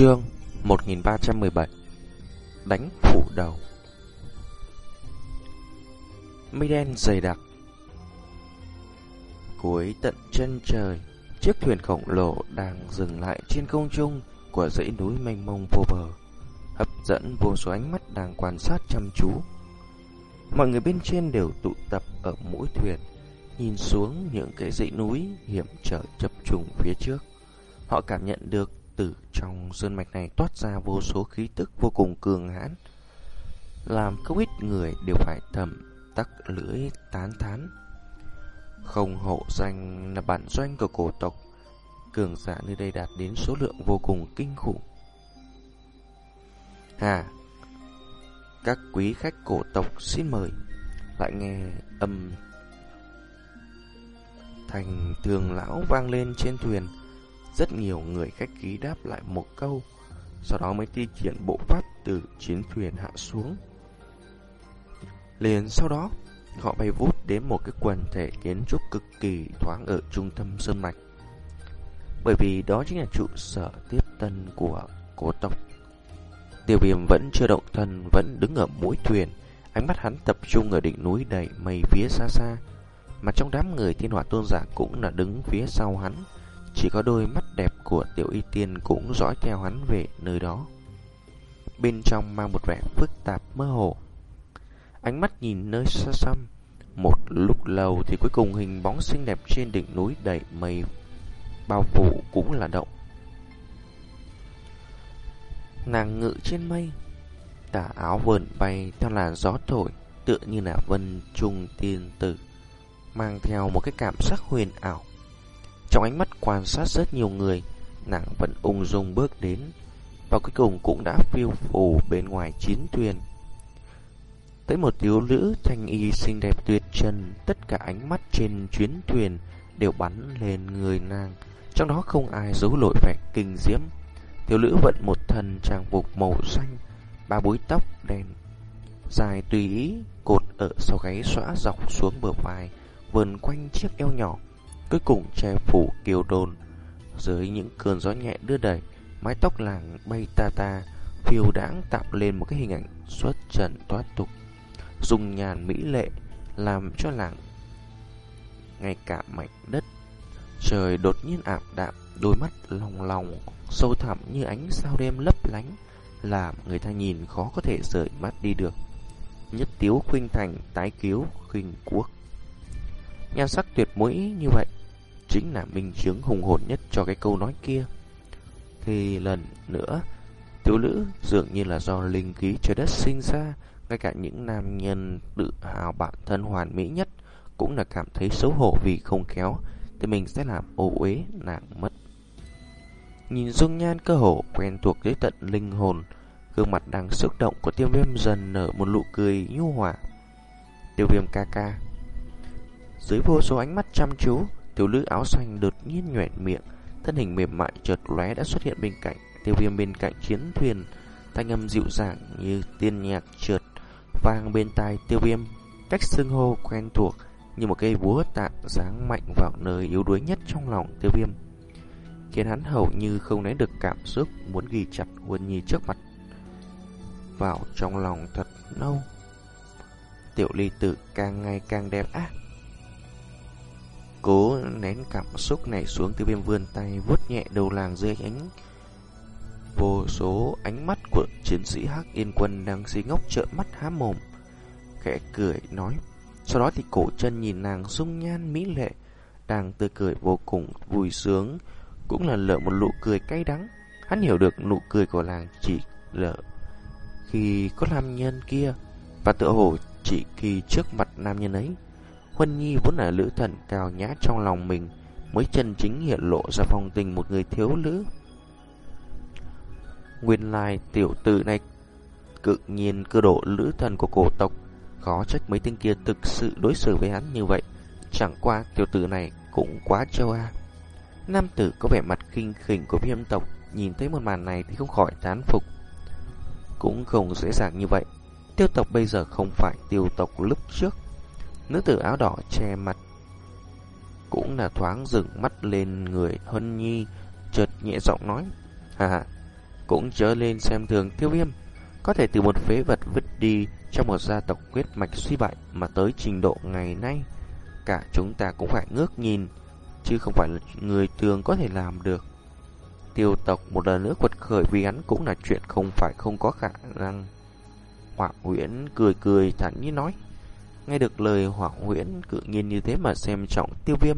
Chương 1317 Đánh phủ đầu. Mây đen dày đặc. Cuối tận chân trời, Chiếc thuyền khổng lồ đang dừng lại trên không trung Của dãy núi mênh mông vô bờ, Hấp dẫn vô số ánh mắt đang quan sát chăm chú. Mọi người bên trên đều tụ tập ở mũi thuyền, Nhìn xuống những cái dãy núi hiểm trở chập trùng phía trước. Họ cảm nhận được từ trong sơn mạch này toát ra vô số khí tức vô cùng cường hãn, làm không ít người đều phải thầm tắc lưỡi tán thán. Không hộ danh là bản doanh của cổ tộc, cường giả nơi đây đạt đến số lượng vô cùng kinh khủng. Hà, các quý khách cổ tộc xin mời, lại nghe âm thành tường lão vang lên trên thuyền. Rất nhiều người khách khí đáp lại một câu, sau đó mới thi triển bộ pháp từ chiến thuyền hạ xuống. Liền sau đó, họ bay vút đến một cái quần thể kiến trúc cực kỳ thoáng ở trung tâm sơn mạch. Bởi vì đó chính là trụ sở tiếp tân của cổ tộc. Tiêu viêm vẫn chưa động thân, vẫn đứng ở mũi thuyền, ánh mắt hắn tập trung ở đỉnh núi đầy mây phía xa xa. Mà trong đám người thiên hỏa tôn giả cũng là đứng phía sau hắn, chỉ có đôi mắt đẹp của tiểu y tiên cũng dõi theo hắn về nơi đó. Bên trong mang một vẻ phức tạp mơ hồ. Ánh mắt nhìn nơi xa xăm. Một lúc lâu thì cuối cùng hình bóng xinh đẹp trên đỉnh núi đầy mây bao phủ cũng là động. Nàng ngự trên mây, tà áo vờn bay theo làn gió thổi, tựa như là vân trung tiên tử, mang theo một cái cảm giác huyền ảo. Trong ánh mắt quan sát rất nhiều người, nàng vẫn ung dung bước đến, và cuối cùng cũng đã phiêu phù bên ngoài chiến thuyền. Tới một thiếu nữ thanh y xinh đẹp tuyệt trần, tất cả ánh mắt trên chuyến thuyền đều bắn lên người nàng, trong đó không ai giấu lội vẻ kinh diễm. Thiếu nữ vận một thần trang phục màu xanh, ba búi tóc đen dài tùy ý, cột ở sau gáy xõa dọc xuống bờ vai, vần quanh chiếc eo nhỏ cuối cùng che phủ kiều đồn. Dưới những cơn gió nhẹ đưa đẩy, mái tóc làng bay ta ta, phiêu đãng tạo lên một cái hình ảnh xuất trần thoát tục. Dùng nhàn mỹ lệ, làm cho làng ngay cả mảnh đất. Trời đột nhiên ảm đạm, đôi mắt lòng lòng, sâu thẳm như ánh sao đêm lấp lánh, làm người ta nhìn khó có thể rời mắt đi được. Nhất tiếu khuynh thành, tái cứu khuynh quốc. Nhan sắc tuyệt mũi như vậy chính là minh chứng hùng hồn nhất cho cái câu nói kia. Thì lần nữa, tiểu nữ dường như là do linh khí trời đất sinh ra, ngay cả những nam nhân tự hào bản thân hoàn mỹ nhất cũng là cảm thấy xấu hổ vì không khéo, thì mình sẽ làm ô uế nàng mất. Nhìn dung nhan cơ hồ quen thuộc dưới tận linh hồn, gương mặt đang xúc động của tiêu viêm dần nở một nụ cười nhu hòa. Tiêu viêm ca ca. Dưới vô số ánh mắt chăm chú, Tiểu nữ áo xanh đột nhiên nhoẻn miệng, thân hình mềm mại chợt lóe đã xuất hiện bên cạnh, tiêu viêm bên cạnh chiến thuyền, thanh âm dịu dàng như tiên nhạc trượt vang bên tai tiêu viêm, cách xưng hô quen thuộc như một cây búa tạ giáng mạnh vào nơi yếu đuối nhất trong lòng tiêu viêm, khiến hắn hầu như không nén được cảm xúc muốn ghi chặt Huân Nhi trước mặt vào trong lòng thật lâu. Tiểu ly tử càng ngày càng đẹp ác. Cố nén cảm xúc này xuống tiêu viêm vươn tay, vuốt nhẹ đầu làng dưới ánh Vô số ánh mắt của chiến sĩ Hắc Yên Quân đang xí ngốc trợn mắt há mồm, Khẽ cười, nói. Sau đó thì cổ chân nhìn nàng dung nhan mỹ lệ, Đang tươi cười vô cùng vui sướng, Cũng là lỡ một nụ cười cay đắng. Hắn hiểu được nụ cười của làng chỉ lỡ Khi có nam nhân kia, Và tựa hồ chỉ khi trước mặt nam nhân ấy. Huân Nhi vốn là lữ thần cao nhã trong lòng mình, mới chân chính hiện lộ ra phong tình một người thiếu nữ. Nguyên lai tiểu tử này cực nhiên cơ độ lữ thần của cổ tộc, khó trách mấy tên kia thực sự đối xử với hắn như vậy. Chẳng qua tiểu tử này cũng quá châu a. Nam tử có vẻ mặt kinh khỉnh của viêm tộc, nhìn thấy một màn này thì không khỏi tán phục. Cũng không dễ dàng như vậy. Tiêu tộc bây giờ không phải tiêu tộc lúc trước. Nữ tử áo đỏ che mặt Cũng là thoáng dừng mắt lên người Hân Nhi Chợt nhẹ giọng nói Hà hà cũng chớ lên xem thường tiêu viêm. Có thể từ một phế vật vứt đi trong một gia tộc quyết mạch suy bại mà tới trình độ ngày nay. Cả chúng ta cũng phải ngước nhìn, chứ không phải là người thường có thể làm được. Tiêu tộc một lần nữa quật khởi vì hắn cũng là chuyện không phải không có khả năng. Hỏa Nguyễn cười cười thản nhiên nói. Nghe được lời Hoàng Huyễn cự nhiên như thế mà xem trọng tiêu viêm.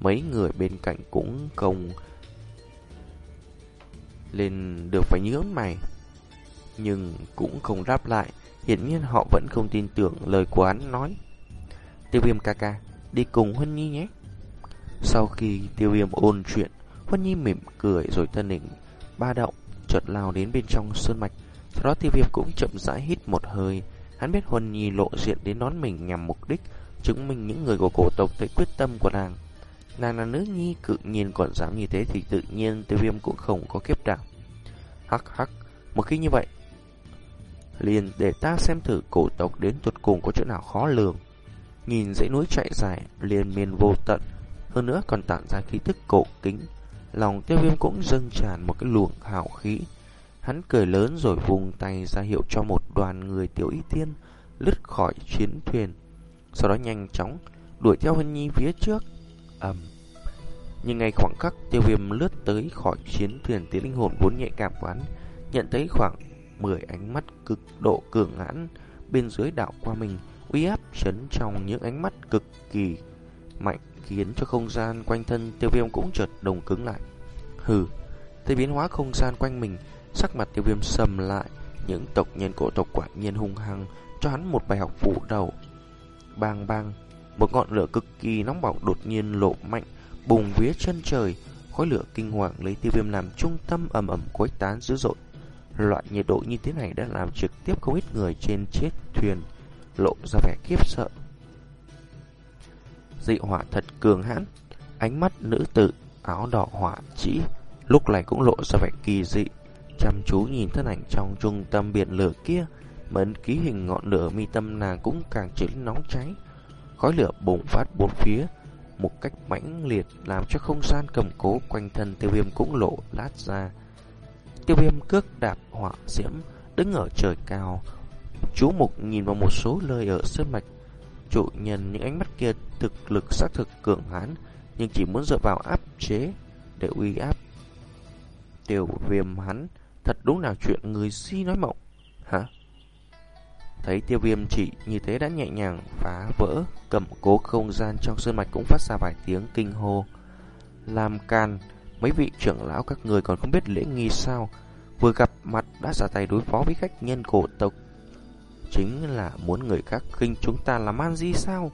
Mấy người bên cạnh cũng không lên được phải nhớ mày. Nhưng cũng không đáp lại, hiển nhiên họ vẫn không tin tưởng lời của hắn nói. Tiêu viêm ca ca, đi cùng Huân Nhi nhé. Sau khi tiêu viêm ôn chuyện, Huân Nhi mỉm cười rồi thân hình ba động, chợt lao đến bên trong sơn mạch. Sau đó tiêu viêm cũng chậm rãi hít một hơi. Hắn biết Huân Nhi lộ diện đến đón mình nhằm mục đích chứng minh những người của cổ tộc thấy quyết tâm của nàng. Nàng là nữ nhi cự nhiên còn dám như thế thì tự nhiên tiêu viêm cũng không có kiếp đạo. Hắc hắc, một khi như vậy, liền để ta xem thử cổ tộc đến tuột cùng có chỗ nào khó lường. Nhìn dãy núi chạy dài, liền miền vô tận, hơn nữa còn tản ra khí tức cổ kính. Lòng tiêu viêm cũng dâng tràn một cái luồng hào khí. Hắn cười lớn rồi vùng tay ra hiệu cho một đoàn người tiểu y tiên lướt khỏi chiến thuyền. Sau đó nhanh chóng đuổi theo Hân Nhi phía trước ầm. Nhưng ngay khoảng khắc tiêu viêm lướt tới khỏi chiến thuyền tiến linh hồn vốn nhạy cảm quán, nhận thấy khoảng 10 ánh mắt cực độ cường hãn bên dưới đảo qua mình, uy áp chấn trong những ánh mắt cực kỳ mạnh khiến cho không gian quanh thân tiêu viêm cũng chợt đồng cứng lại. Hừ, thấy biến hóa không gian quanh mình, sắc mặt tiêu viêm sầm lại, những tộc nhân cổ tộc quả nhiên hung hăng cho hắn một bài học phủ đầu. Bang bang, một ngọn lửa cực kỳ nóng bỏng đột nhiên lộ mạnh, bùng vía chân trời, khói lửa kinh hoàng lấy tiêu viêm làm trung tâm ầm ầm quấy tán dữ dội. Loại nhiệt độ như thế này đã làm trực tiếp không ít người trên chiếc thuyền lộ ra vẻ khiếp sợ. Dị hỏa thật cường hãn, ánh mắt nữ tử áo đỏ hỏa chỉ lúc này cũng lộ ra vẻ kỳ dị, chăm chú nhìn thân ảnh trong trung tâm biển lửa kia, mẫn ký hình ngọn lửa mi tâm nàng cũng càng trở nên nóng cháy. Khói lửa bùng phát bốn phía Một cách mãnh liệt Làm cho không gian cầm cố quanh thân tiêu viêm cũng lộ lát ra. Tiêu viêm cước đạp họa diễm Đứng ở trời cao. Chú Mục nhìn vào một số lời ở sơn mạch. Chủ nhân những ánh mắt kia Thực lực xác thực cường hãn Nhưng chỉ muốn dựa vào áp chế Để uy áp. Tiêu viêm hắn Thật đúng là chuyện người si nói mộng Hả Thấy tiêu viêm chỉ như thế đã nhẹ nhàng phá vỡ, cầm cố không gian trong sơn mạch cũng phát ra vài tiếng kinh hô. Làm can, mấy vị trưởng lão các người còn không biết lễ nghi sao, vừa gặp mặt đã ra tay đối phó với khách nhân cổ tộc. Chính là muốn người khác khinh chúng ta làm man gì sao?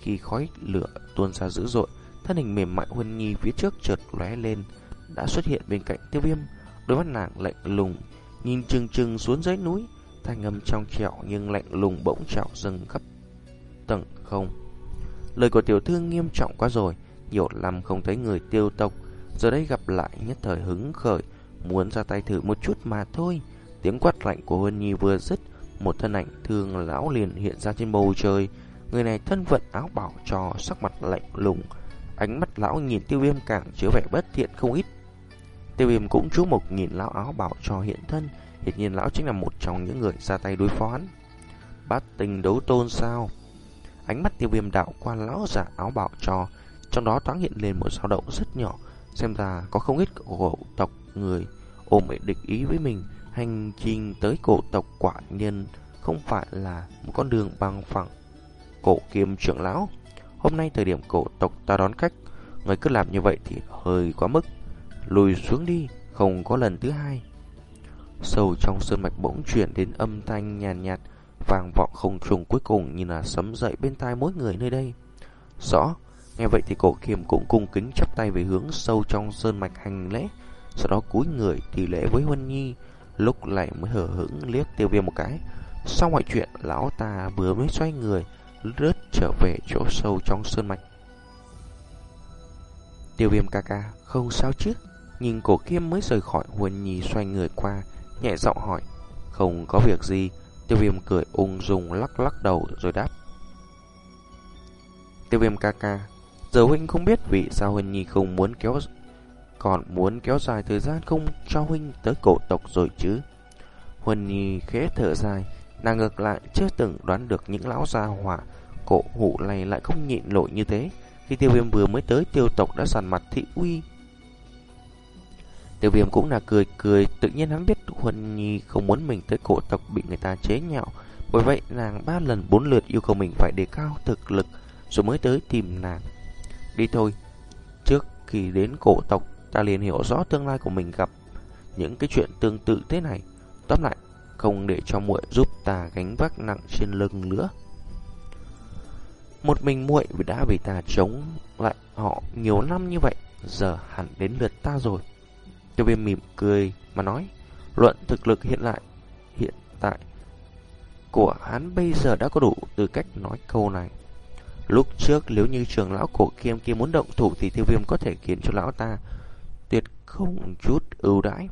Khi khói lửa tuôn ra dữ dội, thân hình mềm mại Huân Nhi phía trước chợt lóe lên, đã xuất hiện bên cạnh tiêu viêm, đôi mắt nàng lạnh lùng, nhìn chừng chừng xuống dưới núi, thanh âm trong trẻo nhưng lạnh lùng bỗng trào dâng khắp tầng không. Lời của tiểu thư nghiêm trọng quá rồi, nhiều năm không thấy người tiêu tộc, giờ đây gặp lại nhất thời hứng khởi, muốn ra tay thử một chút mà thôi. Tiếng quát lạnh của Huân Nhi vừa dứt, một thân ảnh thương lão liền hiện ra trên bầu trời. Người này thân vận áo bảo trò, sắc mặt lạnh lùng, ánh mắt lão nhìn tiêu viêm càng chứa vẻ bất thiện không ít. Tiêu viêm cũng chú mục nhìn lão áo bảo cho hiện thân, Hiển nhiên lão chính là một trong những người ra tay đối phó hắn. Bát tình đấu tôn sao? Ánh mắt tiêu viêm đạo qua lão giả áo bảo cho, trong đó thoáng hiện lên một dao động rất nhỏ, xem ra có không ít cổ tộc người ôm mệnh địch ý với mình. Hành trình tới cổ tộc quả nhân không phải là một con đường bằng phẳng. Cổ kiêm trưởng lão, hôm nay thời điểm cổ tộc ta đón khách, người cứ làm như vậy thì hơi quá mức. Lùi xuống đi, không có lần thứ hai. Sâu trong sơn mạch bỗng chuyển đến âm thanh nhàn nhạt, nhạt, vàng vọng không trùng cuối cùng như là sấm dậy bên tai mỗi người nơi đây. Rõ, nghe vậy thì cổ kiềm cũng cung kính chắp tay về hướng sâu trong sơn mạch hành lễ, sau đó cúi người tỷ lễ với Huân Nhi, lúc lại mới hở hững liếc tiêu viêm một cái. Sau mọi chuyện, lão ta vừa mới xoay người, rớt trở về chỗ sâu trong sơn mạch. Tiêu viêm ca ca, không sao chứ? Nhìn cổ kiêm mới rời khỏi Huân Nhi xoay người qua, nhẹ giọng hỏi. Không có việc gì, tiêu viêm cười ung dung lắc lắc đầu rồi đáp. Tiêu viêm ca ca, giờ huynh không biết vì sao Huỳnh Nhi không muốn kéo còn muốn kéo dài thời gian không cho huynh tới cổ tộc rồi chứ. Huân Nhi khẽ thở dài, nàng ngược lại chưa từng đoán được những lão gia hỏa cổ hủ này lại không nhịn nổi như thế. Khi tiêu viêm vừa mới tới tiêu tộc đã sàn mặt thị uy. Tiêu viêm cũng là cười cười, tự nhiên hắn biết Huân Nhi không muốn mình tới cổ tộc bị người ta chế nhạo. Bởi vậy nàng ba lần bốn lượt yêu cầu mình phải đề cao thực lực rồi mới tới tìm nàng. Đi thôi, trước khi đến cổ tộc ta liền hiểu rõ tương lai của mình gặp những cái chuyện tương tự thế này. Tóm lại, không để cho muội giúp ta gánh vác nặng trên lưng nữa. Một mình muội đã bị ta chống lại họ nhiều năm như vậy, giờ hẳn đến lượt ta rồi. Tiêu viêm mỉm cười mà nói, luận thực lực hiện lại, hiện tại của hắn bây giờ đã có đủ tư cách nói câu này. Lúc trước nếu như trường lão cổ kiêm kia muốn động thủ thì tiêu viêm có thể khiến cho lão ta tuyệt không chút ưu đãi.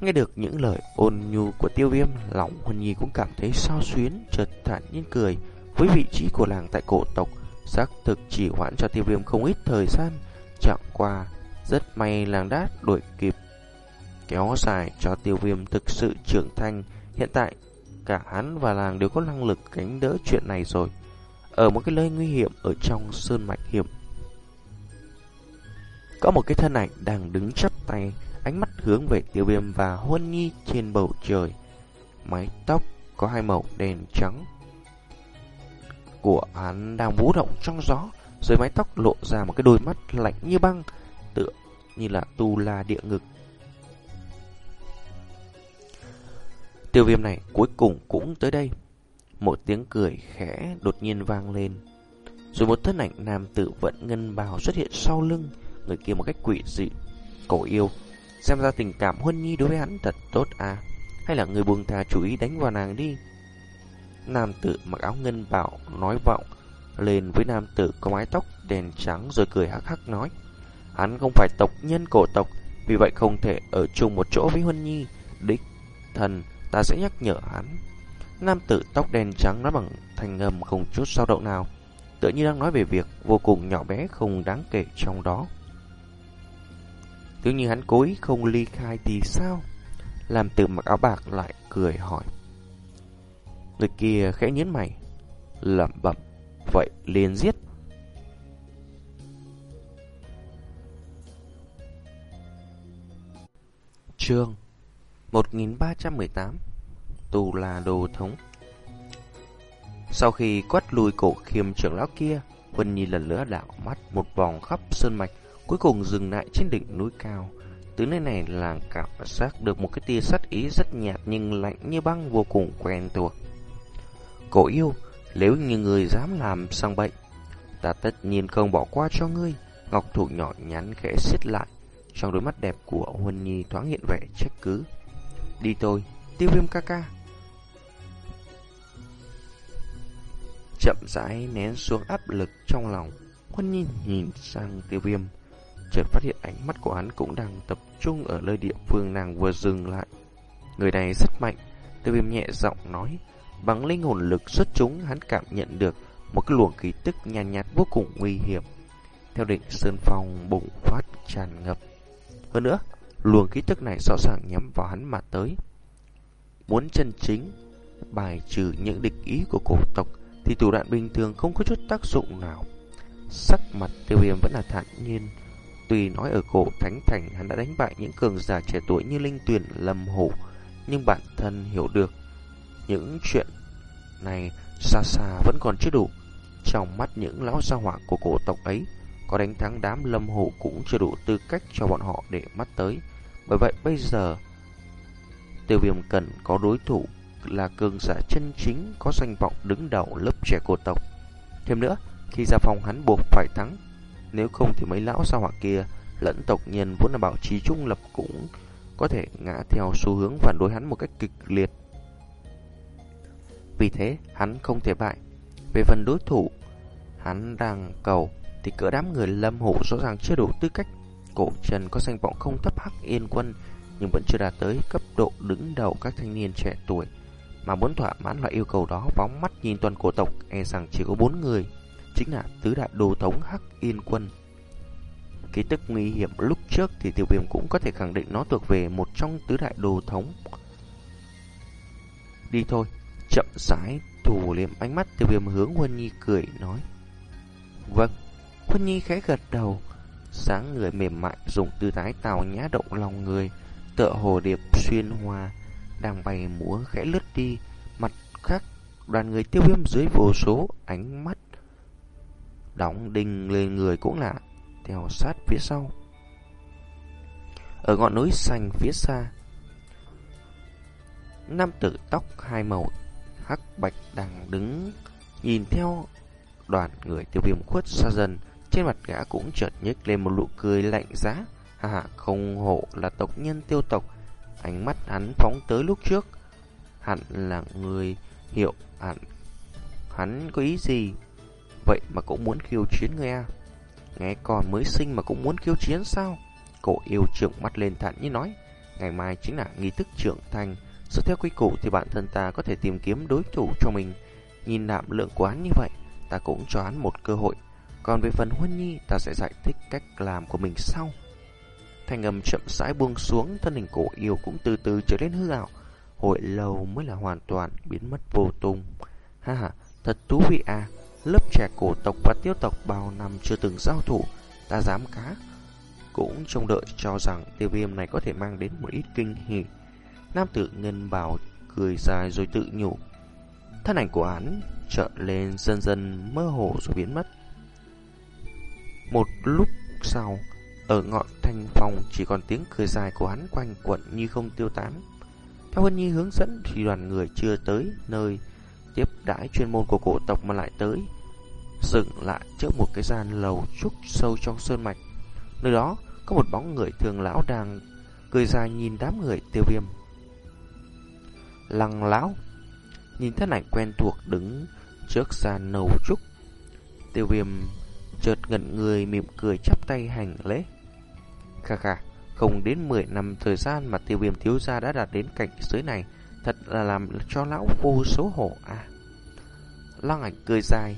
Nghe được những lời ôn nhu của tiêu viêm, lòng Huân Nhi cũng cảm thấy sao xuyến, chợt thản nhiên cười. Với vị trí của làng tại cổ tộc, xác thực chỉ hoãn cho tiêu viêm không ít thời gian. Chẳng qua, rất may làng đã đuổi kịp. Kéo dài cho tiêu viêm thực sự trưởng thành. Hiện tại, cả hắn và làng đều có năng lực gánh đỡ chuyện này rồi. Ở một cái nơi nguy hiểm ở trong sơn mạch hiểm. Có một cái thân ảnh đang đứng chắp tay ánh mắt hướng về tiêu viêm và huân nhi trên bầu trời. Mái tóc có hai màu đen trắng. Của hắn đang vũ động trong gió, dưới mái tóc lộ ra một cái đôi mắt lạnh như băng, như là tu la địa ngực. Tiêu viêm này cuối cùng cũng tới đây. Một tiếng cười khẽ đột nhiên vang lên. Rồi một thân ảnh nam tử vận ngân bào xuất hiện sau lưng, người kia một cách quỷ dị. Cổ yêu Xem ra tình cảm Huân Nhi đối với hắn thật tốt à Hay là người buông thà chú ý đánh vào nàng đi Nam tử mặc áo ngân bào nói vọng Lên với nam tử có mái tóc đèn trắng rồi cười hắc hắc nói Hắn không phải tộc nhân cổ tộc Vì vậy không thể ở chung một chỗ với Huân Nhi Đích thần ta sẽ nhắc nhở hắn Nam tử tóc đen trắng nói bằng thành ngầm không chút sao động nào Tựa như đang nói về việc vô cùng nhỏ bé không đáng kể trong đó nếu như hắn cố ý không ly khai thì sao? Làm tử mặc áo bạc lại cười hỏi. Người kia khẽ nhến mày, lẩm bẩm, vậy liền giết. Chương 1318 Tù là đồ thống Sau khi quát lùi cổ khiêm trưởng lão kia, Vân Nhi lần nữa đảo mắt một vòng khắp sơn mạch cuối cùng dừng lại trên đỉnh núi cao. Từ nơi này làng cảm giác được một cái tia sắt ý rất nhạt nhưng lạnh như băng vô cùng quen thuộc. Cổ yêu, nếu như người dám làm sang bệnh, ta tất nhiên không bỏ qua cho ngươi. Ngọc thủ nhỏ nhắn khẽ xiết lại, trong đôi mắt đẹp của Huân Nhi thoáng hiện vẻ trách cứ. Đi thôi tiêu viêm ca ca. Chậm rãi nén xuống áp lực trong lòng, Huân Nhi nhìn sang tiêu viêm chợt phát hiện ánh mắt của hắn cũng đang tập trung ở nơi địa phương nàng vừa dừng lại. Người này rất mạnh, tiêu viêm nhẹ giọng nói, bằng linh hồn lực xuất chúng hắn cảm nhận được một cái luồng khí tức nhàn nhạt, nhạt vô cùng nguy hiểm. Theo định sơn phong bùng phát tràn ngập. Hơn nữa, luồng khí tức này rõ ràng nhắm vào hắn mà tới. Muốn chân chính bài trừ những địch ý của cổ tộc thì thủ đoạn bình thường không có chút tác dụng nào. Sắc mặt tiêu viêm vẫn là thản nhiên, Tuy nói ở cổ Thánh Thành hắn đã đánh bại những cường giả trẻ tuổi như Linh Tuyền, Lâm Hổ, nhưng bản thân hiểu được những chuyện này xa xa vẫn còn chưa đủ. Trong mắt những lão gia hỏa của cổ tộc ấy, có đánh thắng đám Lâm hộ cũng chưa đủ tư cách cho bọn họ để mắt tới. Bởi vậy bây giờ, tiêu viêm cần có đối thủ là cường giả chân chính có danh vọng đứng đầu lớp trẻ cổ tộc. Thêm nữa, khi ra phòng hắn buộc phải thắng nếu không thì mấy lão sao hỏa kia lẫn tộc nhân vốn là bảo trì trung lập cũng có thể ngã theo xu hướng phản đối hắn một cách kịch liệt. Vì thế, hắn không thể bại. Về phần đối thủ, hắn đang cầu thì cỡ đám người lâm hổ rõ ràng chưa đủ tư cách. Cổ trần có danh vọng không thấp hắc yên quân, nhưng vẫn chưa đạt tới cấp độ đứng đầu các thanh niên trẻ tuổi. Mà muốn thỏa mãn loại yêu cầu đó, phóng mắt nhìn toàn cổ tộc e rằng chỉ có bốn người chính là tứ đại đồ thống Hắc Yên Quân. ký tức nguy hiểm lúc trước thì tiêu viêm cũng có thể khẳng định nó thuộc về một trong tứ đại đồ thống. Đi thôi, chậm rãi thủ liệm ánh mắt tiêu viêm hướng Huân Nhi cười nói. Vâng, Huân Nhi khẽ gật đầu, sáng người mềm mại dùng tư thái tào nhã động lòng người, tựa hồ điệp xuyên hoa, đang bay múa khẽ lướt đi, mặt khác đoàn người tiêu viêm dưới vô số ánh mắt đóng đinh lên người cũng lạ theo sát phía sau. Ở ngọn núi xanh phía xa, nam tử tóc hai màu hắc bạch đang đứng nhìn theo đoàn người tiêu viêm khuất xa dần, trên mặt gã cũng chợt nhếch lên một nụ cười lạnh giá. Hà hà, không hộ là tộc nhân tiêu tộc. Ánh mắt hắn phóng tới lúc trước. Hẳn là người hiểu hẳn hắn có ý gì. Vậy mà cũng muốn khiêu chiến người à? Nghe còn mới sinh mà cũng muốn khiêu chiến sao? Cổ yêu trưởng mắt lên thản như nói. Ngày mai chính là nghi thức trưởng thành. Dựa theo quy củ thì bản thân ta có thể tìm kiếm đối thủ cho mình. Nhìn nạm lượng của hắn như vậy, ta cũng cho hắn một cơ hội. Còn về phần Huân Nhi, ta sẽ giải thích cách làm của mình sau. thành âm chậm rãi buông xuống, thân hình cổ yêu cũng từ từ trở nên hư ảo. hội lâu mới là hoàn toàn biến mất vô tung. Ha ha, thật thú vị à. Lớp trẻ cổ tộc và tiêu tộc bao năm chưa từng giao thủ, ta dám cá. Cũng trông đợi cho rằng tiêu viêm này có thể mang đến một ít kinh hỉ. Nam tử ngân bảo cười dài rồi tự nhủ. Thân ảnh của hắn trợn lên dần dần mơ hồ rồi biến mất. Một lúc sau, ở ngọn thành phòng chỉ còn tiếng cười dài của hắn quanh quẩn như không tiêu tán. Theo Vân Nhi hướng dẫn thì đoàn người chưa tới nơi tiếp đãi chuyên môn của cổ tộc mà lại tới. Dừng lại trước một cái gian lầu trúc sâu trong sơn mạch. Nơi đó có một bóng người thường lão đang cười dài nhìn đám người tiêu viêm. Lăng lão nhìn thân ảnh quen thuộc đứng trước gian lầu trúc. Tiêu viêm chợt ngẩn người mỉm cười chắp tay hành lễ. Khà khà, không đến 10 năm thời gian mà tiêu viêm thiếu gia đã đạt đến cảnh giới này, thật là làm cho lão phu xấu hổ à. Lăng ảnh cười dài,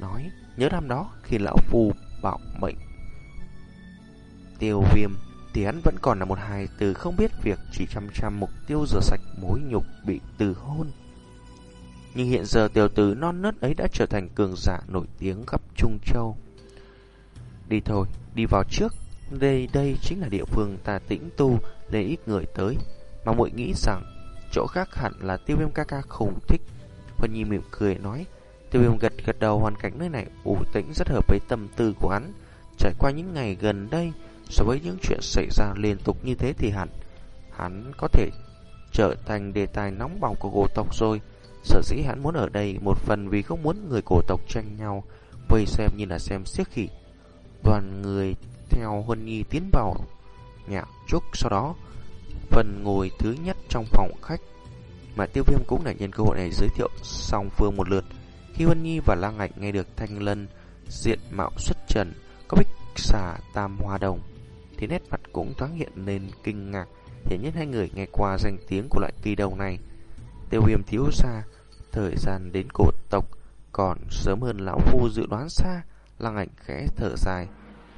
nói, nhớ năm đó khi lão phu bảo mệnh. Tiêu viêm thì hắn vẫn còn là một hài từ không biết việc chỉ chăm chăm mục tiêu rửa sạch mối nhục bị từ hôn. Nhưng hiện giờ tiểu tử non nớt ấy đã trở thành cường giả nổi tiếng khắp Trung Châu. Đi thôi, đi vào trước. Đây đây chính là địa phương ta tĩnh tu để ít người tới. Mà muội nghĩ rằng chỗ khác hẳn là tiêu viêm ca ca không thích. huân Nhi mỉm cười nói. Tiêu viêm gật gật đầu hoàn cảnh nơi này ủ tĩnh rất hợp với tâm tư của hắn. Trải qua những ngày gần đây, so với những chuyện xảy ra liên tục như thế thì hẳn hắn có thể trở thành đề tài nóng bỏng của cổ tộc rồi. Sở dĩ hắn muốn ở đây một phần vì không muốn người cổ tộc tranh nhau, vây xem như là xem siếc khỉ. Đoàn người theo Huân Nhi tiến vào nhà trúc sau đó phần ngồi thứ nhất trong phòng khách mà tiêu viêm cũng đã nhân cơ hội này giới thiệu song phương một lượt. Khi Huân Nhi và Lang Ngạch nghe được Thanh Lân diện mạo xuất trần có bích xà tam hoa đồng thì nét mặt cũng thoáng hiện lên kinh ngạc. Hiển nhiên hai người nghe qua danh tiếng của loại kỳ đầu này. Tiêu viêm thiếu xa Thời gian đến cổ tộc còn sớm hơn lão phu dự đoán xa, lăng ảnh khẽ thở dài.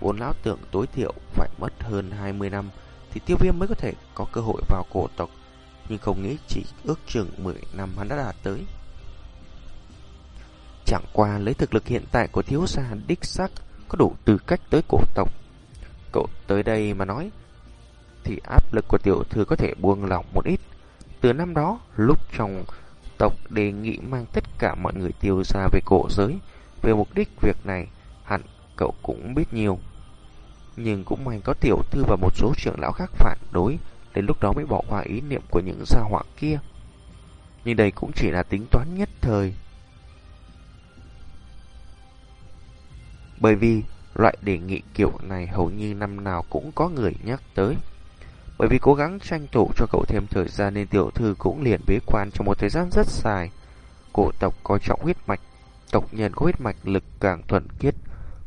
Vốn lão tưởng tối thiểu phải mất hơn 20 năm thì tiêu viêm mới có thể có cơ hội vào cổ tộc. Nhưng không nghĩ chỉ ước chừng 10 năm hắn đã đạt tới. Chẳng qua lấy thực lực hiện tại của thiếu gia đích xác có đủ tư cách tới cổ tộc. Cậu tới đây mà nói thì áp lực của tiểu thư có thể buông lỏng một ít. Từ năm đó, lúc trong tộc đề nghị mang tất cả mọi người tiêu ra về cổ giới. Về mục đích việc này, hẳn cậu cũng biết nhiều. Nhưng cũng may có tiểu thư và một số trưởng lão khác phản đối, đến lúc đó mới bỏ qua ý niệm của những gia họa kia. Nhưng đây cũng chỉ là tính toán nhất thời. Bởi vì loại đề nghị kiểu này hầu như năm nào cũng có người nhắc tới. Bởi vì cố gắng tranh thủ cho cậu thêm thời gian nên tiểu thư cũng liền bế quan trong một thời gian rất dài. Cổ tộc coi trọng huyết mạch, tộc nhân có huyết mạch lực càng thuần khiết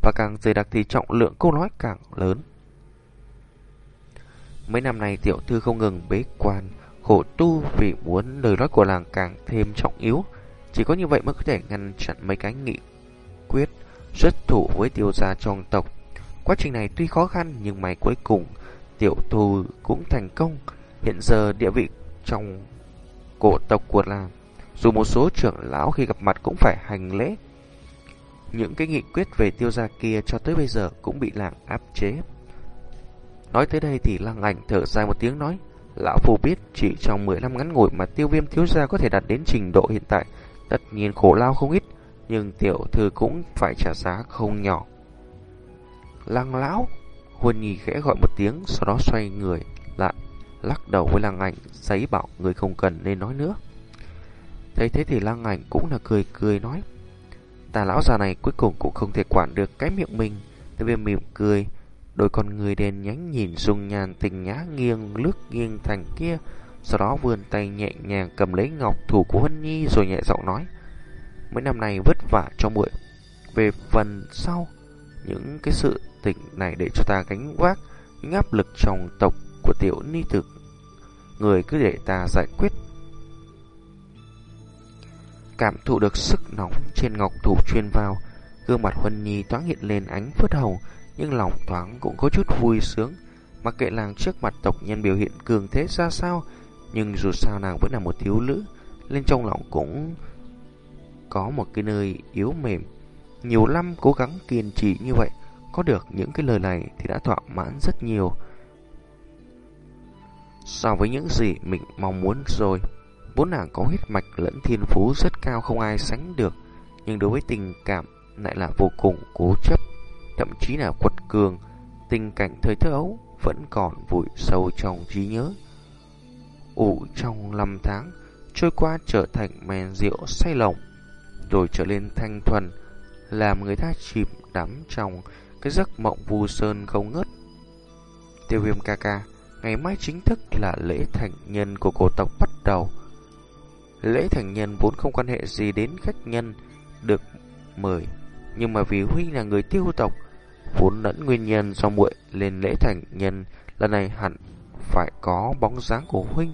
và càng dày đặc thì trọng lượng câu nói càng lớn. Mấy năm nay tiểu thư không ngừng bế quan, khổ tu vì muốn lời nói của làng càng thêm trọng yếu. Chỉ có như vậy mới có thể ngăn chặn mấy cái nghị quyết xuất thủ với tiêu gia trong tộc. Quá trình này tuy khó khăn nhưng may cuối cùng tiểu thù cũng thành công. Hiện giờ địa vị trong cổ tộc của làng, dù một số trưởng lão khi gặp mặt cũng phải hành lễ. Những cái nghị quyết về tiêu gia kia cho tới bây giờ cũng bị làng áp chế. Nói tới đây thì lăng ảnh thở dài một tiếng nói, Lão phù biết chỉ trong 10 năm ngắn ngủi mà tiêu viêm thiếu gia có thể đạt đến trình độ hiện tại, tất nhiên khổ lao không ít, nhưng tiểu thư cũng phải trả giá không nhỏ. Lăng lão, Huân Nhi khẽ gọi một tiếng, sau đó xoay người lại, lắc đầu với lăng ảnh, giấy bảo người không cần nên nói nữa. Thấy thế thì lăng ảnh cũng là cười cười nói, tà lão già này cuối cùng cũng không thể quản được cái miệng mình, tiêu viêm mỉm cười, Đôi con người đen nhánh nhìn dung nhàn tình nhã nghiêng lướt nghiêng thành kia, sau đó vươn tay nhẹ nhàng cầm lấy ngọc thủ của Huân Nhi rồi nhẹ giọng nói. Mấy năm này vất vả cho muội Về phần sau, những cái sự tình này để cho ta gánh vác những áp lực trong tộc của tiểu ni tử. Người cứ để ta giải quyết. Cảm thụ được sức nóng trên ngọc thủ truyền vào, gương mặt Huân Nhi thoáng hiện lên ánh phớt hồng, nhưng lòng thoáng cũng có chút vui sướng. Mặc kệ làng trước mặt tộc nhân biểu hiện cường thế ra sao, nhưng dù sao nàng vẫn là một thiếu nữ, nên trong lòng cũng có một cái nơi yếu mềm. Nhiều năm cố gắng kiên trì như vậy, có được những cái lời này thì đã thỏa mãn rất nhiều. So với những gì mình mong muốn rồi, bốn nàng có huyết mạch lẫn thiên phú rất cao không ai sánh được, nhưng đối với tình cảm lại là vô cùng cố chấp thậm chí là quật cường, tình cảnh thời thơ ấu vẫn còn vùi sâu trong trí nhớ. Ủ trong năm tháng, trôi qua trở thành men rượu say lỏng rồi trở lên thanh thuần, làm người ta chìm đắm trong cái giấc mộng vu sơn không ngớt. Tiêu viêm ca ca, ngày mai chính thức là lễ thành nhân của cổ tộc bắt đầu. Lễ thành nhân vốn không quan hệ gì đến khách nhân được mời, nhưng mà vì Huynh là người tiêu tộc, vốn lẫn nguyên nhân do muội lên lễ thành nhân lần này hẳn phải có bóng dáng của huynh.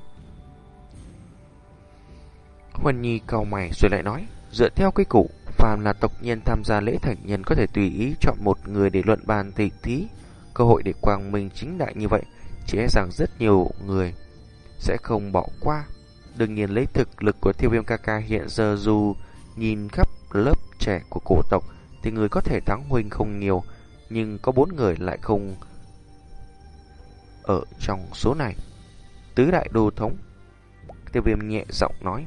Huân Nhi cầu mày rồi lại nói, dựa theo cái củ, phàm là tộc nhân tham gia lễ thành nhân có thể tùy ý chọn một người để luận bàn tỷ thí, cơ hội để quang minh chính đại như vậy, chỉ e rằng rất nhiều người sẽ không bỏ qua. Đương nhiên lấy thực lực của tiêu viêm ca ca hiện giờ dù nhìn khắp lớp trẻ của cổ tộc thì người có thể thắng huynh không nhiều, nhưng có bốn người lại không ở trong số này. Tứ đại đô thống, tiêu viêm nhẹ giọng nói.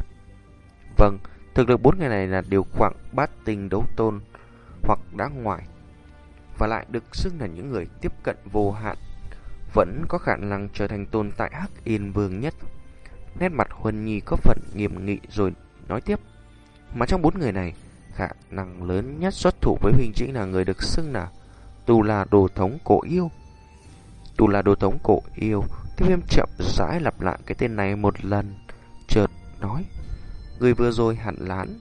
Vâng, thực lực bốn người này là điều khoảng bát tinh đấu tôn hoặc đã ngoài, và lại được xưng là những người tiếp cận vô hạn, vẫn có khả năng trở thành tồn tại hắc yên vương nhất. Nét mặt Huân Nhi có phần nghiêm nghị rồi nói tiếp. Mà trong bốn người này, khả năng lớn nhất xuất thủ với huynh chính là người được xưng là Tu là đồ thống cổ yêu Tu là đồ thống cổ yêu Tiêu viêm chậm rãi lặp lại cái tên này một lần Chợt nói Người vừa rồi hẳn lán.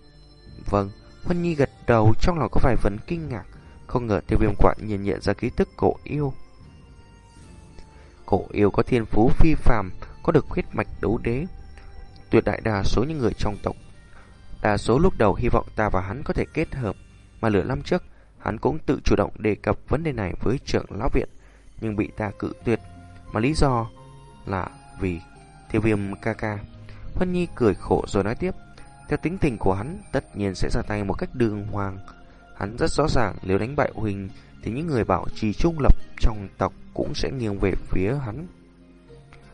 Vâng Huân Nhi gật đầu trong lòng có vài phần kinh ngạc. Không ngờ tiêu viêm quạ nhìn nhận ra ký tức cổ yêu. Cổ yêu có thiên phú phi phàm Có được huyết mạch đấu đế. Tuyệt đại đa số những người trong tộc. Đa số lúc đầu hy vọng ta và hắn có thể kết hợp Mà lửa năm trước Hắn cũng tự chủ động đề cập vấn đề này với trưởng lão viện, nhưng bị ta cự tuyệt, mà lý do là vì tiêu viêm ca ca. Huân Nhi cười khổ rồi nói tiếp, theo tính tình của hắn, tất nhiên sẽ ra tay một cách đường hoàng. Hắn rất rõ ràng nếu đánh bại Huỳnh thì những người bảo trì trung lập trong tộc cũng sẽ nghiêng về phía hắn.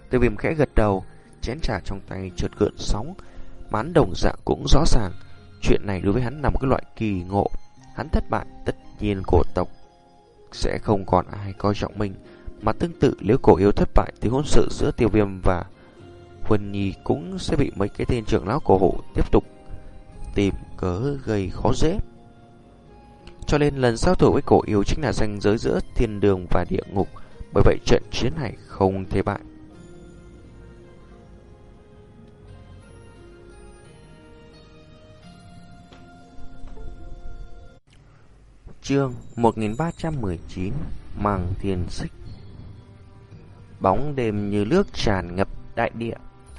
Tiêu viêm khẽ gật đầu, chén trà trong tay trượt gợn sóng, mán đồng dạng cũng rõ ràng. Chuyện này đối với hắn là một cái loại kỳ ngộ Hắn thất bại, tất nhiên cổ tộc sẽ không còn ai coi trọng mình. Mà tương tự nếu cổ yêu thất bại thì hôn sự giữa tiêu viêm và Huân Nhi cũng sẽ bị mấy cái tên trưởng lão cổ hộ tiếp tục tìm cớ gây khó dễ. Cho nên lần giao thủ với cổ yêu chính là ranh giới giữa thiên đường và địa ngục, bởi vậy trận chiến này không thể bại. Chương 1319 Màng thiền xích Bóng đêm như nước tràn ngập đại địa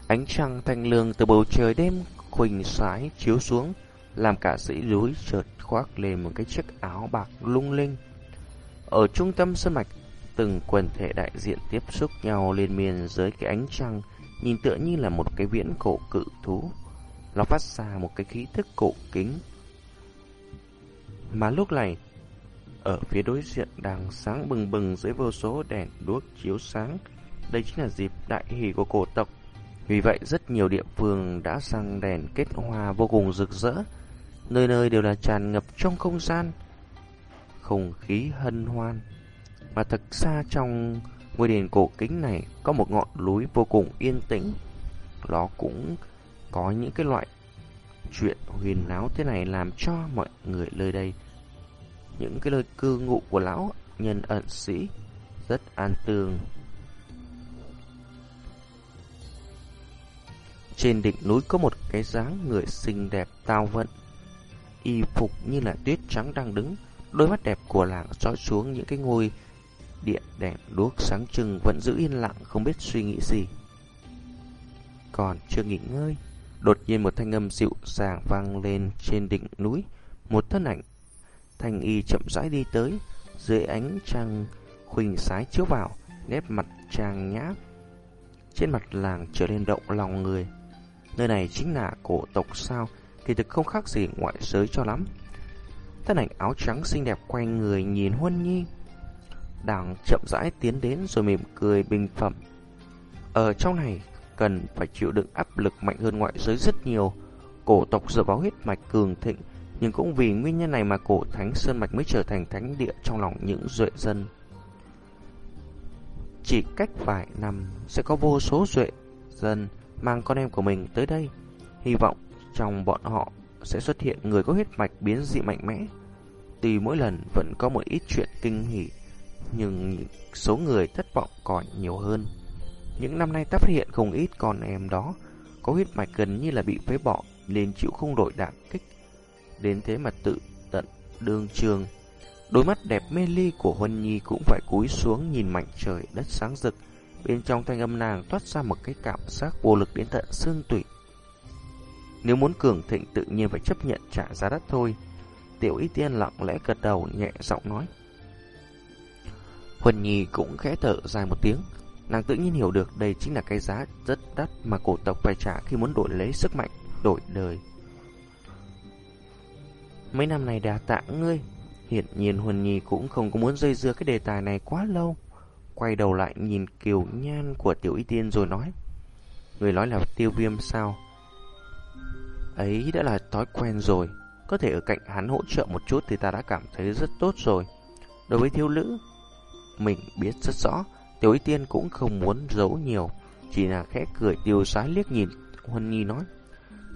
Ánh trăng thanh lương từ bầu trời đêm khuỳnh sái chiếu xuống Làm cả dãy núi chợt khoác lên một cái chiếc áo bạc lung linh Ở trung tâm sân mạch, từng quần thể đại diện tiếp xúc nhau liên miên dưới cái ánh trăng, nhìn tựa như là một cái viễn cổ cự thú. Nó phát ra một cái khí thức cổ kính. Mà lúc này, ở phía đối diện đang sáng bừng bừng dưới vô số đèn đuốc chiếu sáng. Đây chính là dịp đại hỷ của cổ tộc. Vì vậy, rất nhiều địa phương đã sang đèn kết hoa vô cùng rực rỡ. Nơi nơi đều là tràn ngập trong không gian. Không khí hân hoan. Mà thật xa trong ngôi đền cổ kính này có một ngọn núi vô cùng yên tĩnh. Nó cũng có những cái loại chuyện huyền náo thế này làm cho mọi người nơi đây những cái lời cư ngụ của lão nhân ẩn sĩ rất an tường. Trên đỉnh núi có một cái dáng người xinh đẹp tao vận, y phục như là tuyết trắng đang đứng, đôi mắt đẹp của làng dõi xuống những cái ngôi điện đèn đuốc sáng trưng vẫn giữ yên lặng không biết suy nghĩ gì. Còn chưa nghỉ ngơi, đột nhiên một thanh âm dịu dàng vang lên trên đỉnh núi, một thân ảnh Thanh y chậm rãi đi tới, dưới ánh trăng khuỳnh sái chiếu vào, nét mặt trang nhã. Trên mặt làng trở nên động lòng người. Nơi này chính là cổ tộc sao, kỳ thực không khác gì ngoại giới cho lắm. Thân ảnh áo trắng xinh đẹp quay người nhìn Huân Nhi. đang chậm rãi tiến đến rồi mỉm cười bình phẩm. Ở trong này cần phải chịu đựng áp lực mạnh hơn ngoại giới rất nhiều. Cổ tộc dựa vào huyết mạch cường thịnh nhưng cũng vì nguyên nhân này mà cổ thánh Sơn Mạch mới trở thành thánh địa trong lòng những duệ dân. Chỉ cách vài năm sẽ có vô số duệ dân mang con em của mình tới đây. Hy vọng trong bọn họ sẽ xuất hiện người có huyết mạch biến dị mạnh mẽ. Tuy mỗi lần vẫn có một ít chuyện kinh hỉ, nhưng số người thất vọng còn nhiều hơn. Những năm nay ta phát hiện không ít con em đó có huyết mạch gần như là bị phế bỏ nên chịu không đổi đạn kích đến thế mà tự tận đương trường. Đôi mắt đẹp mê ly của Huân Nhi cũng phải cúi xuống nhìn mảnh trời đất sáng rực. Bên trong thanh âm nàng toát ra một cái cảm giác vô lực đến tận xương tủy. Nếu muốn cường thịnh tự nhiên phải chấp nhận trả giá đắt thôi. Tiểu Y Tiên lặng lẽ gật đầu nhẹ giọng nói. Huân Nhi cũng khẽ thở dài một tiếng. Nàng tự nhiên hiểu được đây chính là cái giá rất đắt mà cổ tộc phải trả khi muốn đổi lấy sức mạnh, đổi đời. Mấy năm này đã tạ ngươi Hiển nhiên Huân Nhi cũng không có muốn dây dưa cái đề tài này quá lâu Quay đầu lại nhìn kiều nhan của tiểu y tiên rồi nói, Người nói là tiêu viêm sao? Ấy đã là thói quen rồi, Có thể ở cạnh hắn hỗ trợ một chút thì ta đã cảm thấy rất tốt rồi. Đối với thiếu nữ Mình biết rất rõ, Tiểu y tiên cũng không muốn giấu nhiều, Chỉ là khẽ cười tiêu sái liếc nhìn Huân Nhi nói,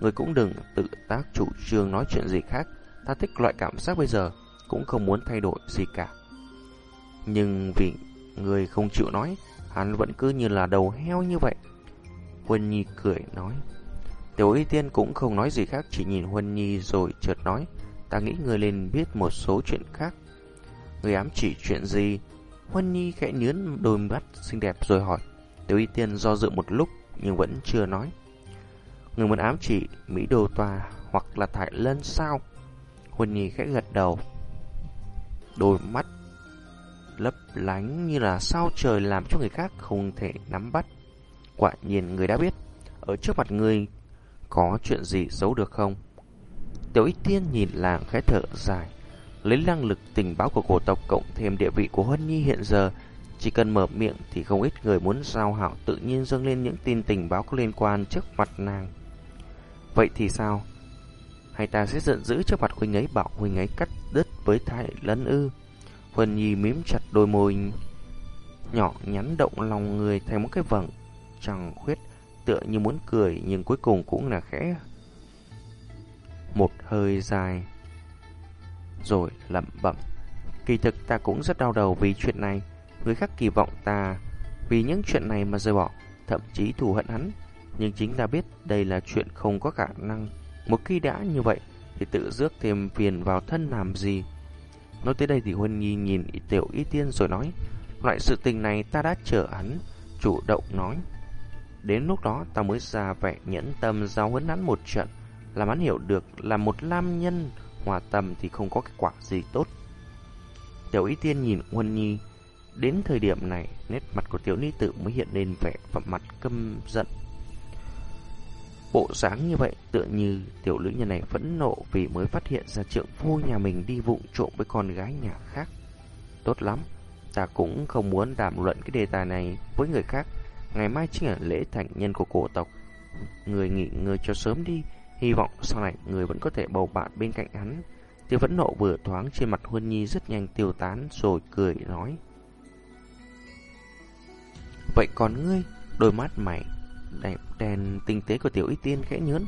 Người cũng đừng tự tác chủ trương nói chuyện gì khác, Ta thích loại cảm giác bây giờ, Cũng không muốn thay đổi gì cả. Nhưng vì người không chịu nói, Hắn vẫn cứ như là đầu heo như vậy. Huân Nhi cười, nói, Tiểu Y Tiên cũng không nói gì khác, Chỉ nhìn Huân Nhi rồi chợt nói, Ta nghĩ người nên biết một số chuyện khác. Người ám chỉ chuyện gì? Huân Nhi khẽ nhướn đôi mắt xinh đẹp rồi hỏi. Tiểu Y Tiên do dự một lúc, Nhưng vẫn chưa nói. Người muốn ám chỉ Mỹ Đô Tòa Hoặc là Thải Lân sao? Huân Nhi khẽ gật đầu. Đôi mắt lấp lánh như là sao trời làm cho người khác không thể nắm bắt. Quả nhiên người đã biết, ở trước mặt người có chuyện gì giấu được không? Tiểu ích Tiên nhìn làng khẽ thở dài, lấy năng lực tình báo của cổ tộc cộng thêm địa vị của Hân Nhi hiện giờ, chỉ cần mở miệng thì không ít người muốn giao hảo tự nhiên dâng lên những tin tình báo có liên quan trước mặt nàng. Vậy thì sao? hay ta sẽ giận dữ trước mặt huynh ấy bảo huynh ấy cắt đứt với thái lân ư. Huân Nhi mím chặt đôi môi, nhỏ nhắn động lòng người thành một cái vầng trăng khuyết, tựa như muốn cười nhưng cuối cùng cũng là khẽ. Một hơi dài, rồi lẩm bẩm, kỳ thực ta cũng rất đau đầu vì chuyện này. Người khác kỳ vọng ta vì những chuyện này mà rời bỏ, thậm chí thù hận hắn. Nhưng chính ta biết đây là chuyện không có khả năng. Một khi đã như vậy thì tự rước thêm phiền vào thân làm gì? Nói tới đây thì Huân Nhi nhìn Tiểu Y Tiên rồi nói, loại sự tình này ta đã chờ hắn, chủ động nói. Đến lúc đó ta mới ra vẻ nhẫn tâm giáo huấn hắn một trận, làm hắn hiểu được là một lam nhân hòa tâm thì không có kết quả gì tốt. Tiểu Y Tiên nhìn Huân Nhi, đến thời điểm này, nét mặt của tiểu ni tử mới hiện lên vẻ và mặt căm giận. Bộ dáng như vậy tựa như tiểu nữ nhân này phẫn nộ vì mới phát hiện ra trượng phu nhà mình đi vụng trộm với con gái nhà khác. Tốt lắm, ta cũng không muốn đàm luận cái đề tài này với người khác. Ngày mai chính là lễ thành nhân của cổ tộc. Người nghỉ ngơi cho sớm đi, hy vọng sau này người vẫn có thể bầu bạn bên cạnh hắn. Tiêu phẫn nộ vừa thoáng trên mặt Huân Nhi rất nhanh tiêu tán rồi cười nói. Vậy còn ngươi, đôi mắt mày đẹp đèn tinh tế của tiểu y tiên khẽ nhớn.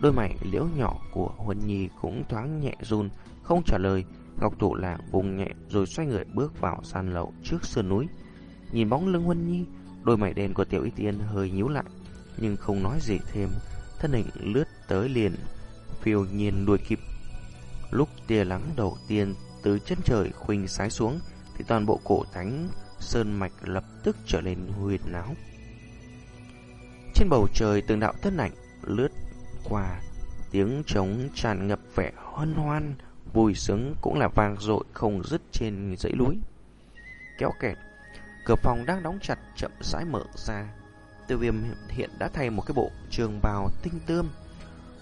Đôi mày liễu nhỏ của Huân Nhi cũng thoáng nhẹ run, không trả lời. Ngọc Thủ là vùng nhẹ rồi xoay người bước vào sàn lậu trước sườn núi. Nhìn bóng lưng Huân Nhi, đôi mày đen của tiểu y tiên hơi nhíu lại, nhưng không nói gì thêm. Thân hình lướt tới liền, phiêu nhiên đuổi kịp. Lúc tia lắng đầu tiên từ chân trời khuynh sái xuống, thì toàn bộ cổ thánh sơn mạch lập tức trở nên huyền náo. Trên bầu trời từng đạo thân ảnh lướt qua, tiếng trống tràn ngập vẻ hân hoan, vui sướng cũng là vang dội không dứt trên dãy núi. Kéo kẹt, cửa phòng đang đóng chặt chậm rãi mở ra. Tiêu viêm hiện đã thay một cái bộ trường bào tinh tươm,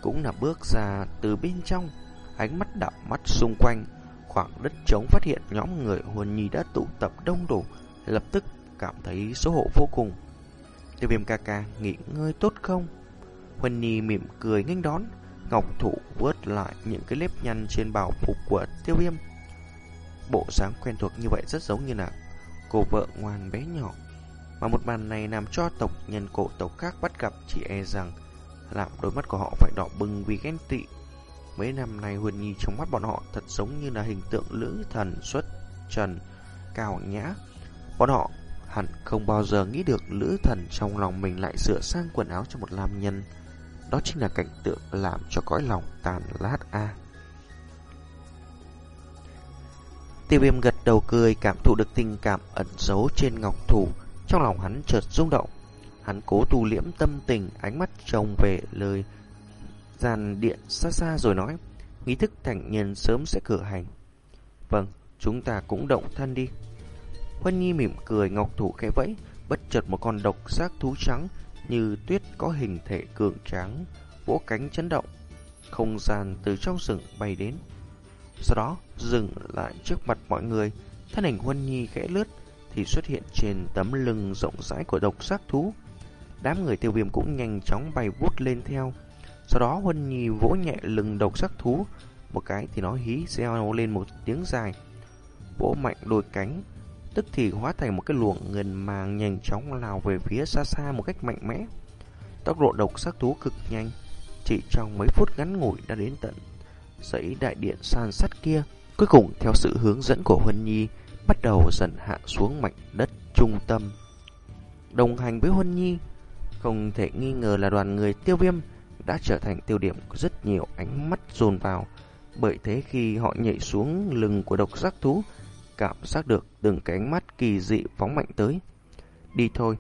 cũng là bước ra từ bên trong, ánh mắt đảo mắt xung quanh, khoảng đất trống phát hiện nhóm người huân nhi đã tụ tập đông đủ, lập tức cảm thấy xấu hổ vô cùng. Tiêu viêm ca ca nghỉ ngơi tốt không? Huân Nhi mỉm cười nghênh đón, Ngọc Thụ vớt lại những cái nếp nhăn trên bảo phục của tiêu viêm. Bộ dáng quen thuộc như vậy rất giống như là cô vợ ngoan bé nhỏ. Mà một màn này làm cho tộc nhân cổ tộc khác bắt gặp chỉ e rằng làm đôi mắt của họ phải đỏ bừng vì ghen tị. Mấy năm nay Huân Nhi trong mắt bọn họ thật giống như là hình tượng lữ thần xuất trần, cao nhã. Bọn họ hẳn không bao giờ nghĩ được lữ thần trong lòng mình lại sửa sang quần áo cho một nam nhân. Đó chính là cảnh tượng làm cho cõi lòng tàn lát a. Tiêu viêm gật đầu cười cảm thụ được tình cảm ẩn giấu trên ngọc thủ, trong lòng hắn chợt rung động. Hắn cố tu liễm tâm tình, ánh mắt trông về lời dàn điện xa xa rồi nói, nghi thức thành nhân sớm sẽ cử hành. Vâng, chúng ta cũng động thân đi. Huân Nhi mỉm cười ngọc thủ khẽ vẫy, bất chợt một con độc xác thú trắng như tuyết có hình thể cường tráng, vỗ cánh chấn động. Không gian từ trong rừng bay đến. Sau đó dừng lại trước mặt mọi người, thân hình Huân Nhi khẽ lướt thì xuất hiện trên tấm lưng rộng rãi của độc xác thú. Đám người tiêu viêm cũng nhanh chóng bay vút lên theo. Sau đó Huân Nhi vỗ nhẹ lưng độc xác thú, một cái thì nó hí reo lên một tiếng dài. Vỗ mạnh đôi cánh, tức thì hóa thành một cái luồng ngân màng nhanh chóng lao về phía xa xa một cách mạnh mẽ. Tốc độ độc sắc thú cực nhanh, chỉ trong mấy phút ngắn ngủi đã đến tận dãy đại điện san sắt kia. Cuối cùng theo sự hướng dẫn của Huân Nhi, bắt đầu dần hạ xuống mảnh đất trung tâm. Đồng hành với Huân Nhi, không thể nghi ngờ là đoàn người tiêu viêm đã trở thành tiêu điểm của rất nhiều ánh mắt dồn vào. Bởi thế khi họ nhảy xuống lưng của độc giác thú, cảm giác được từng cái ánh mắt kỳ dị phóng mạnh tới. Đi thôi.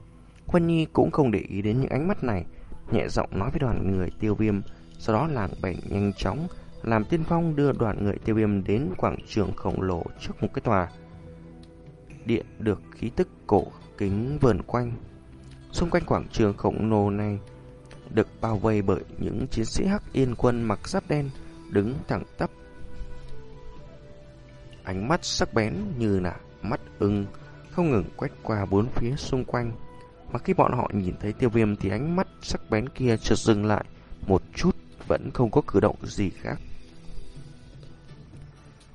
Quân Nhi cũng không để ý đến những ánh mắt này, nhẹ giọng nói với đoàn người tiêu viêm, sau đó làng bệnh nhanh chóng làm tiên phong đưa đoàn người tiêu viêm đến quảng trường khổng lồ trước một cái tòa điện được khí tức cổ kính vườn quanh. Xung quanh quảng trường khổng lồ này được bao vây bởi những chiến sĩ hắc yên quân mặc giáp đen đứng thẳng tắp ánh mắt sắc bén như là mắt ưng, không ngừng quét qua bốn phía xung quanh. Mà khi bọn họ nhìn thấy tiêu viêm thì ánh mắt sắc bén kia chợt dừng lại, một chút vẫn không có cử động gì khác.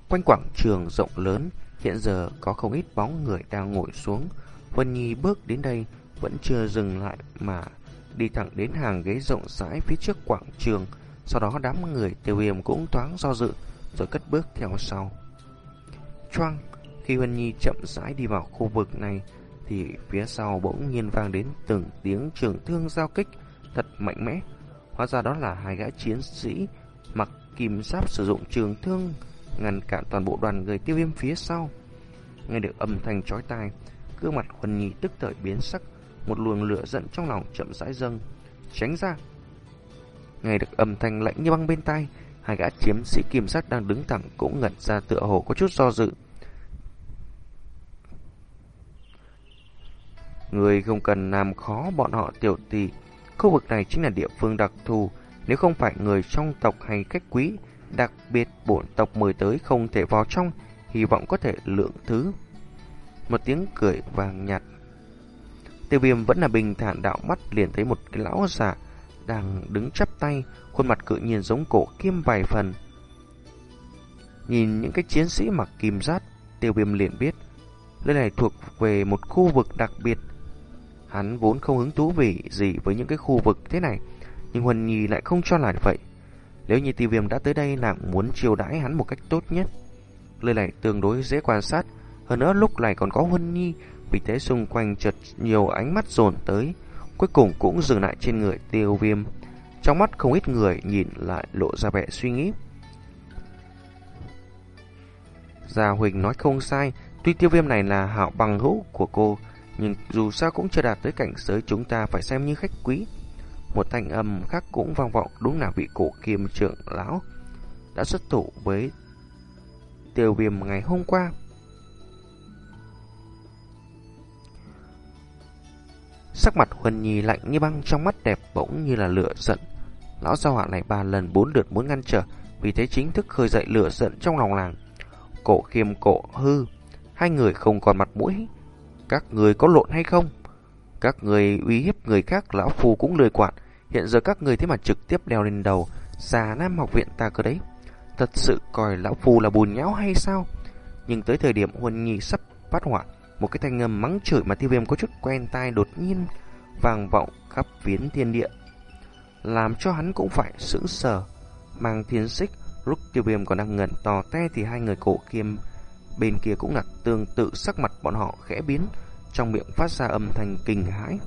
Quanh quảng trường rộng lớn, hiện giờ có không ít bóng người đang ngồi xuống. Vân Nhi bước đến đây vẫn chưa dừng lại mà đi thẳng đến hàng ghế rộng rãi phía trước quảng trường. Sau đó đám người tiêu viêm cũng thoáng do dự rồi cất bước theo sau choang. Khi Huân Nhi chậm rãi đi vào khu vực này, thì phía sau bỗng nhiên vang đến từng tiếng trường thương giao kích thật mạnh mẽ. Hóa ra đó là hai gã chiến sĩ mặc kim giáp sử dụng trường thương ngăn cản toàn bộ đoàn người tiêu viêm phía sau. Nghe được âm thanh chói tai, gương mặt Huân Nhi tức thời biến sắc, một luồng lửa giận trong lòng chậm rãi dâng. Tránh ra! Nghe được âm thanh lạnh như băng bên tai, hai gã chiếm sĩ kim sắt đang đứng thẳng cũng ngẩn ra tựa hồ có chút do dự. Người không cần làm khó bọn họ tiểu tỷ. Khu vực này chính là địa phương đặc thù. Nếu không phải người trong tộc hay khách quý, đặc biệt bổn tộc mời tới không thể vào trong, hy vọng có thể lượng thứ. Một tiếng cười vàng nhạt. Tiêu viêm vẫn là bình thản đạo mắt liền thấy một cái lão già đang đứng chắp tay, khuôn mặt cự nhiên giống cổ kim vài phần. Nhìn những cái chiến sĩ mặc kim giáp, tiêu viêm liền biết, nơi này thuộc về một khu vực đặc biệt. Hắn vốn không hứng thú vì gì với những cái khu vực thế này, nhưng Huân Nhi lại không cho là vậy. Nếu như tiêu viêm đã tới đây nàng muốn chiêu đãi hắn một cách tốt nhất. lời này tương đối dễ quan sát, hơn nữa lúc này còn có Huân Nhi, vì thế xung quanh chợt nhiều ánh mắt dồn tới, cuối cùng cũng dừng lại trên người tiêu viêm. Trong mắt không ít người nhìn lại lộ ra vẻ suy nghĩ. Gia Huỳnh nói không sai, tuy tiêu viêm này là hảo bằng hữu của cô, nhưng dù sao cũng chưa đạt tới cảnh giới chúng ta phải xem như khách quý. Một thanh âm khác cũng vang vọng đúng là vị cổ kiêm trưởng lão đã xuất thủ với tiêu viêm ngày hôm qua. Sắc mặt Huân Nhi lạnh như băng trong mắt đẹp bỗng như là lửa giận. Lão giao họa này ba lần bốn lượt muốn ngăn trở, vì thế chính thức khơi dậy lửa giận trong lòng làng. Cổ khiêm cổ hư, hai người không còn mặt mũi. Các người có lộn hay không? Các người uy hiếp người khác lão phù cũng lười quản. Hiện giờ các người thế mà trực tiếp đeo lên đầu, già nam học viện ta cơ đấy. Thật sự coi lão phù là bùn nhão hay sao? Nhưng tới thời điểm Huân Nhi sắp phát hỏa, một cái thanh âm mắng chửi mà tiêu viêm có chút quen tai đột nhiên vang vọng khắp viến thiên địa. Làm cho hắn cũng phải sững sờ. Mang thiên xích, lúc tiêu viêm còn đang ngẩn tò te thì hai người cổ kiêm bên kia cũng là tương tự sắc mặt bọn họ khẽ biến, trong miệng phát ra âm thanh kinh hãi.